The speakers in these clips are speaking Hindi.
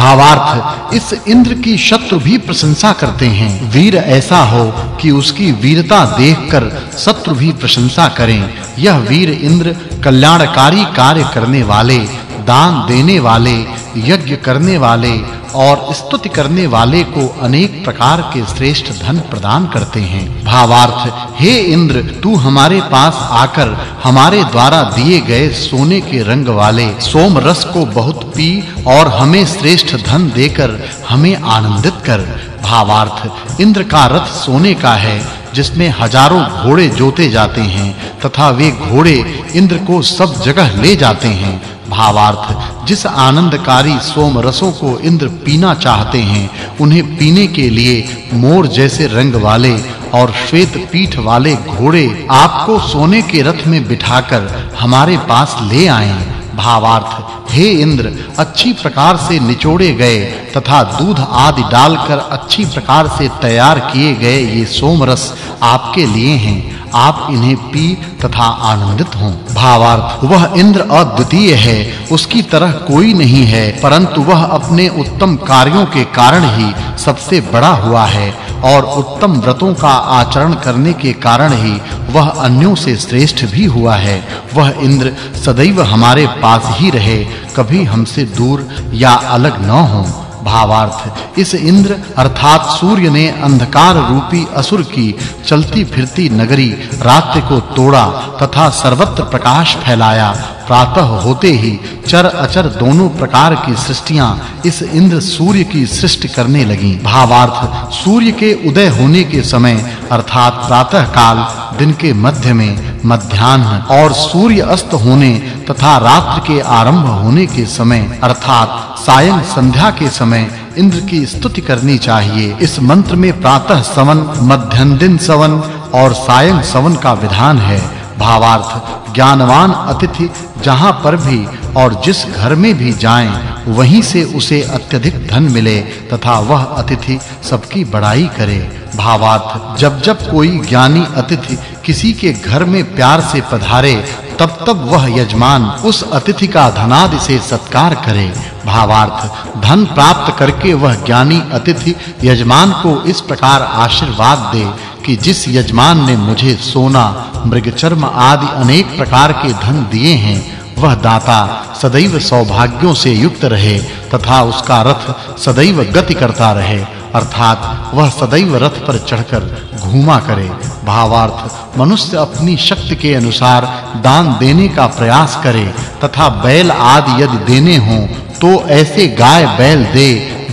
भावार्थ, इस इंद्र की शत्रु भी प्रशंसा करते हैं। वीर ऐसा हो कि उसकी वीरता देखकर शत्रु भी प्रशंसा करें। यह वीर इंद्र कल्याणकारी कार्य करने वाले, दान देने वाले, यज्ञ करने वाले और स्तुति करने वाले को अनेक प्रकार के श्रेष्ठ धन प्रदान करते हैं। भावार्थ, हे इंद्र, तू हमारे पास आकर हमारे द्वारा दिए गए सोने के रंग वाले सोम रस को बहुत पी और हमें श्रेष्ठ धन देकर हमें आनंदित कर। भावार्थ, इंद्र का रथ सोने का है। जिसमें हज़ारों घोड़े जोते जाते हैं तथा वे घोड़े इंद्र को सब जगह ले जाते हैं। भावार्थ, जिस आनंदकारी सोम रसों को इंद्र पीना चाहते हैं, उन्हें पीने के लिए मोर जैसे रंग वाले और श्वेत पीठ वाले घोड़े आपको सोने के रथ में बिठाकर हमारे पास ले आए। भावार्थ। हे इंद्र, अच्छी प्रकार से निचोड़े गए तथा दूध आदि डालकर अच्छी प्रकार से तैयार किए गए ये सोम रस आपके लिए हैं। आप इन्हें पी तथा आनंदित हों। भावार्थ, वह इंद्र अद्वितीय है, उसकी तरह कोई नहीं है, परंतु वह अपने उत्तम कार्यों के कारण ही सबसे बड़ा हुआ है और उत्तम व्रतों का आचरण करने के कारण ही वह अन्यों से श्रेष्ठ भी हुआ है। वह इंद्र सदैव हमारे पास ही रहे, कभी हमसे दूर या अलग न हो। भावार्थ। इस इंद्र अर्थात सूर्य ने अंधकार रूपी असुर की चलती फिरती नगरी रात्रि को तोड़ा तथा सर्वत्र प्रकाश फैलाया। प्रातः होते ही चर अचर दोनों प्रकार की सृष्टियाँ इस इंद्र सूर्य की सृष्टि करने लगी। भावार्थ, सूर्य के उदय होने के समय, अर्थात प्रातः काल दिन के मध्य में मध्याह्न और सूर्य अस्त होने तथा रात्रि के आरंभ होने के समय, अर्थात सायं संध्या के समय, इंद्र की स्तुति करनी चाहिए। इस मंत्र में प्रातः सवन मध्याह्न दिन सवन और सायं सवन का विधान है। भावार्थ, ज्ञानवान अतिथि जहाँ पर भी और जिस घर में भी जाएँ, वहीं से उसे अत्यधिक धन मिले तथा वह अतिथि सबकी बड़ाई करे। भावार्थ, जब जब कोई ज्ञानी अतिथि किसी के घर में प्यार से पधारे, तब तब वह यजमान उस अतिथि का धनादि से सत्कार करे। भावार्थ, धन प्राप्त करके वह ज्ञानी अतिथि यजमान को इस प्रकार आशीर्वाद दे कि जिस यजमान ने मुझे सोना, मृगचर्म आदि अनेक प्रकार के धन दिए हैं, वह दाता सदैव सौभाग्यों से युक्त रहे तथा उसका रथ सदैव गति करता रहे। अर्थात वह सदैव रथ पर चढ़कर घूमा करे। भावार्थ, मनुष्य अपनी शक्ति के अनुसार दान देने का प्रयास करे तथा बैल आदि यदि देने हों तो ऐसे गाय बैल दे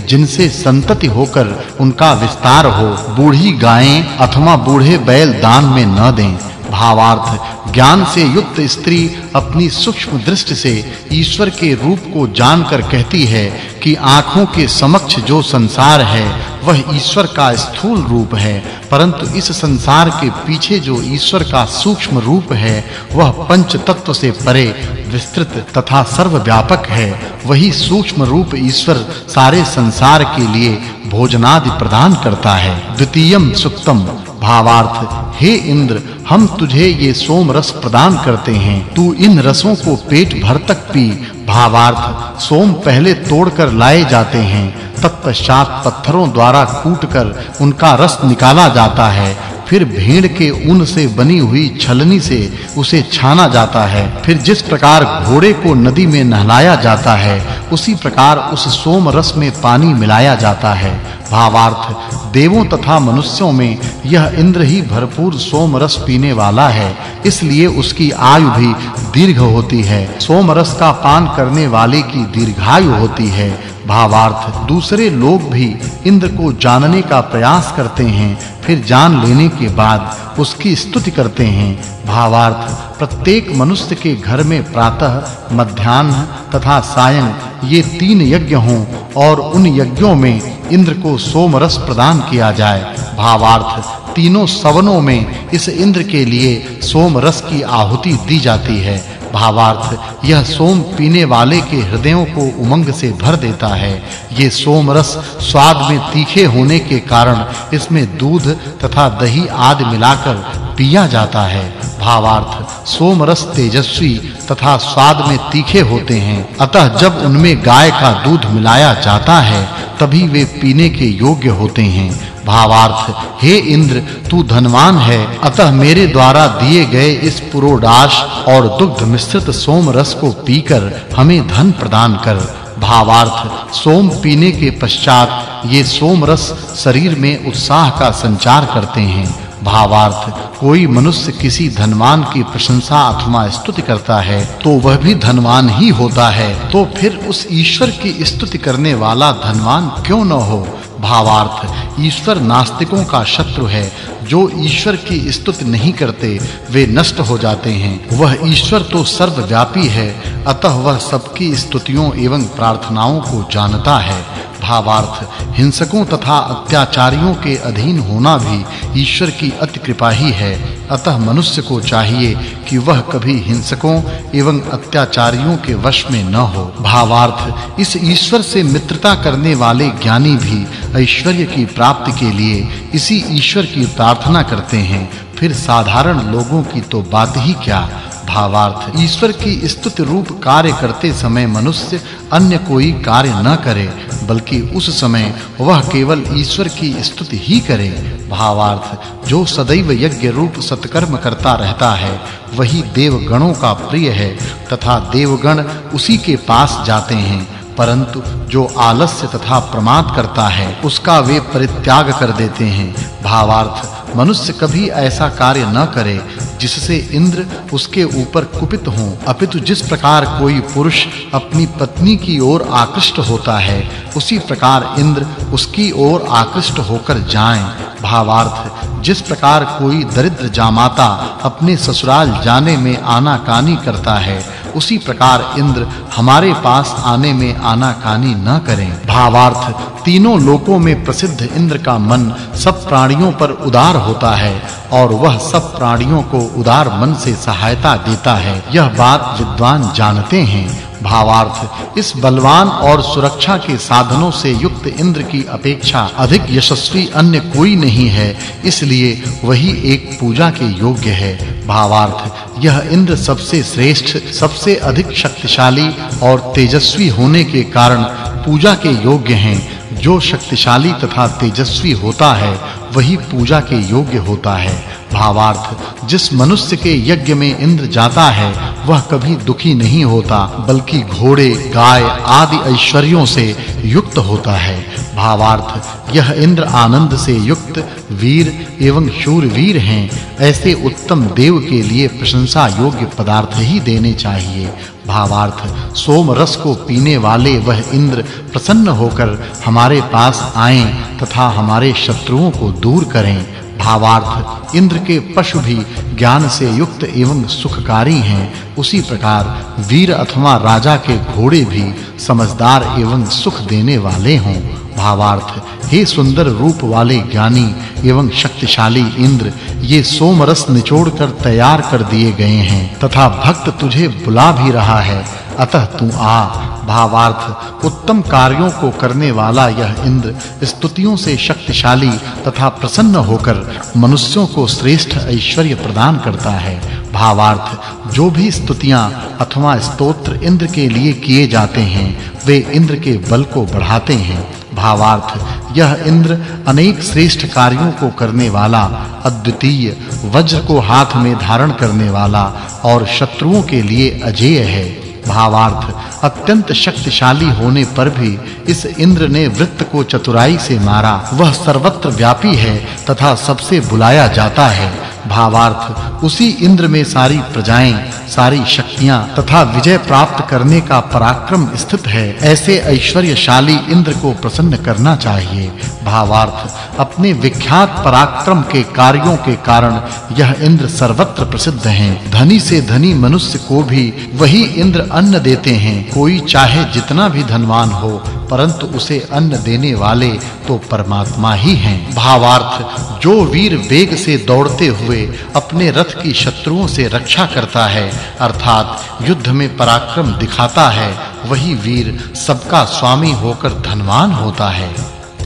जिनसे संतति होकर उनका विस्तार हो। बूढ़ी गायें अथवा बूढ़े बैल दान में न दें। भावार्थ, ज्ञान से युक्त स्त्री अपनी सूक्ष्म दृष्टि से ईश्वर के रूप को जानकर कहती है कि आँखों के समक्ष जो संसार है, वह ईश्वर का स्थूल रूप है, परंतु इस संसार के पीछे जो ईश्वर का सूक्ष्म रूप है, वह पंच तत्व से परे, विस्तृत तथा सर्वव्यापक है। वही सूक्ष्म रूप ईश्वर सारे संसार के लिए भोजनादि प्रदान करता है। द्वितीयम सुक्तम। भावार्थ, हे इंद्र, हम तुझे ये सोम रस प्रदान करते हैं। तू इन रसों को पेट भर तक पी। भावार्थ, सोम पहले तोड़कर लाए जाते हैं। तत्पश्चात पत्थरों द्वारा कूटकर उनका रस निकाला जाता है। फिर भेड़ के ऊन से बनी हुई छलनी से उसे छाना जाता है। फिर जिस प्रकार घोड़े को नदी में नहलाया जाता है उसी प्रकार उस सोम रस में पानी मिलाया जाता है। भावार्थ, देवों तथा मनुष्यों में यह इंद्र ही भरपूर सोम रस पीने वाला है, इसलिए उसकी आयु भी दीर्घ होती है। सोम रस का पान करने वाले की दीर्घायु होती है। भावार्थ, दूसरे लोग भी इंद्र को जानने का प्रयास करते हैं फिर जान लेने के बाद उसकी स्तुति करते हैं। भावार्थ, प्रत्येक मनुष्य के घर में प्रातः, मध्याह्न तथा सायं ये तीन यज्ञ हों और उन यज्ञों में इंद्र को सोम रस प्रदान किया जाए। भावार्थ, तीनों सवनों में इस इंद्र के लिए सोम रस की आहुति दी जाती है। भावार्थ, यह सोम पीने वाले के हृदयों को उमंग से भर देता है। ये सोम रस स्वाद में तीखे होने के कारण इसमें दूध तथा दही आदि मिलाकर पिया जाता है। भावार्थ सोम रस तेजस्वी तथा स्वाद में तीखे होते हैं। अतः जब उनमें गाय का दूध मिलाया जाता है, तभी वे पीने के योग्य होते हैं। भावार्थ, हे इंद्र, तू धनवान है। अतः मेरे द्वारा दिए गए इस पुरोडाश और दुग्ध मिश्रित सोम रस को पीकर हमें धन प्रदान कर। भावार्थ, सोम पीने के पश्चात ये सोम रस शरीर में उत्साह का संचार करते हैं। भावार्थ। कोई मनुष्य किसी धनवान की प्रशंसा अथवा स्तुति करता है तो वह भी धनवान ही होता है। तो फिर उस ईश्वर की स्तुति करने वाला धनवान क्यों न हो? भावार्थ, ईश्वर नास्तिकों का शत्रु है। जो ईश्वर की स्तुति नहीं करते, वे नष्ट हो जाते हैं। वह ईश्वर तो सर्वव्यापी है, अतः वह सबकी स्तुतियों एवं प्रार्थनाओं को जानता है। भावार्थ हिंसकों तथा अत्याचारियों के अधीन होना भी ईश्वर की अति कृपा ही है। अतः मनुष्य को चाहिए कि वह कभी हिंसकों एवं अत्याचारियों के वश में न हो। भावार्थ, इस ईश्वर से मित्रता करने वाले ज्ञानी भी ऐश्वर्य की प्राप्ति के लिए इसी ईश्वर की प्रार्थना करते हैं। फिर साधारण लोगों की तो बात ही क्या? भावार्थ। ईश्वर की स्तुति रूप कार्य करते समय मनुष्य अन्य कोई कार्य न करे, बल्कि उस समय वह केवल ईश्वर की स्तुति ही करे। भावार्थ, जो सदैव यज्ञ रूप सत्कर्म करता रहता है, वही देवगणों का प्रिय है, तथा देवगण उसी के पास जाते हैं। परंतु जो आलस्य तथा प्रमाद करता है, उसका वे परित्याग कर देते हैं। भावार्थ मनुष्य कभी ऐसा कार्य न करे, जिससे इंद्र उसके ऊपर कुपित हों। अपितु जिस प्रकार कोई पुरुष अपनी पत्नी की ओर आकृष्ट होता है, उसी प्रकार इंद्र उसकी ओर आकृष्ट होकर जाएँ। भावार्थ, जिस प्रकार कोई दरिद्र जामाता अपने ससुराल जाने में आनाकानी करता है उसी प्रकार इंद्र हमारे पास आने में आनाकानी न करें। भावार्थ, तीनों लोकों में प्रसिद्ध इंद्र का मन सब प्राणियों पर उदार होता है और वह सब प्राणियों को उदार मन से सहायता देता है। यह बात विद्वान जानते हैं। भावार्थ। इस बलवान और सुरक्षा के साधनों से युक्त इंद्र की अपेक्षा अधिक यशस्वी अन्य कोई नहीं है। इसलिए वही एक पूजा के योग्य है। भावार्थ, यह इंद्र सबसे श्रेष्ठ, सबसे अधिक शक्तिशाली और तेजस्वी होने के कारण पूजा के योग्य हैं। जो शक्तिशाली तथा तेजस्वी होता है, वही पूजा के योग्य होता है। भावार्थ। जिस मनुष्य के यज्ञ में इंद्र जाता है, वह कभी दुखी नहीं होता, बल्कि घोड़े, गाय आदि ऐश्वर्यों से युक्त होता है। भावार्थ, यह इंद्र आनंद से युक्त वीर एवं शूरवीर हैं। ऐसे उत्तम देव के लिए प्रशंसा योग्य पदार्थ ही देने चाहिए। भावार्थ, सोम रस को पीने वाले वह इंद्र प्रसन्न होकर हमारे पास आएँ तथा हमारे शत्रुओं को दूर करें। भावार्थ, इंद्र के पशु भी ज्ञान से युक्त एवं सुखकारी हैं। उसी प्रकार वीर अथवा राजा के घोड़े भी समझदार एवं सुख देने वाले हों। भावार्थ, हे सुंदर रूप वाले ज्ञानी एवं शक्तिशाली इंद्र, ये सोमरस निचोड़कर तैयार कर दिए गए हैं, तथा भक्त तुझे बुला भी रहा है। अतः तू आ। भावार्थ, उत्तम कार्यों को करने वाला यह इंद्र स्तुतियों से शक्तिशाली तथा प्रसन्न होकर मनुष्यों को श्रेष्ठ ऐश्वर्य प्रदान करता है। भावार्थ, जो भी स्तुतियाँ अथवा स्तोत्र इंद्र के लिए किए जाते हैं, वे इंद्र के बल को बढ़ाते हैं। भावार्थ, यह इंद्र अनेक श्रेष्ठ कार्यों को करने वाला, अद्वितीय वज्र को हाथ में धारण करने वाला और शत्रुओं के लिए अजेय है। भावार्थ, अत्यंत शक्तिशाली होने पर भी इस इंद्र ने वृत्त को चतुराई से मारा। वह सर्वत्र व्यापी है तथा सबसे बुलाया जाता है। भावार्थ, उसी इंद्र में सारी प्रजाएँ सारी शक्तियाँ तथा विजय प्राप्त करने का पराक्रम स्थित है। ऐसे ऐश्वर्यशाली इंद्र को प्रसन्न करना चाहिए। भावार्थ, अपने विख्यात पराक्रम के कार्यों के कारण यह इंद्र सर्वत्र प्रसिद्ध हैं। धनी से धनी मनुष्य को भी वही इंद्र अन्न देते हैं। कोई चाहे जितना भी धनवान हो परंतु उसे अन्न देने वाले तो परमात्मा ही हैं। भावार्थ, जो वीर वेग से दौड़ते हुए अपने रथ की शत्रुओं से रक्षा करता है, अर्थात युद्ध में पराक्रम दिखाता है, वही वीर सबका स्वामी होकर धनवान होता है।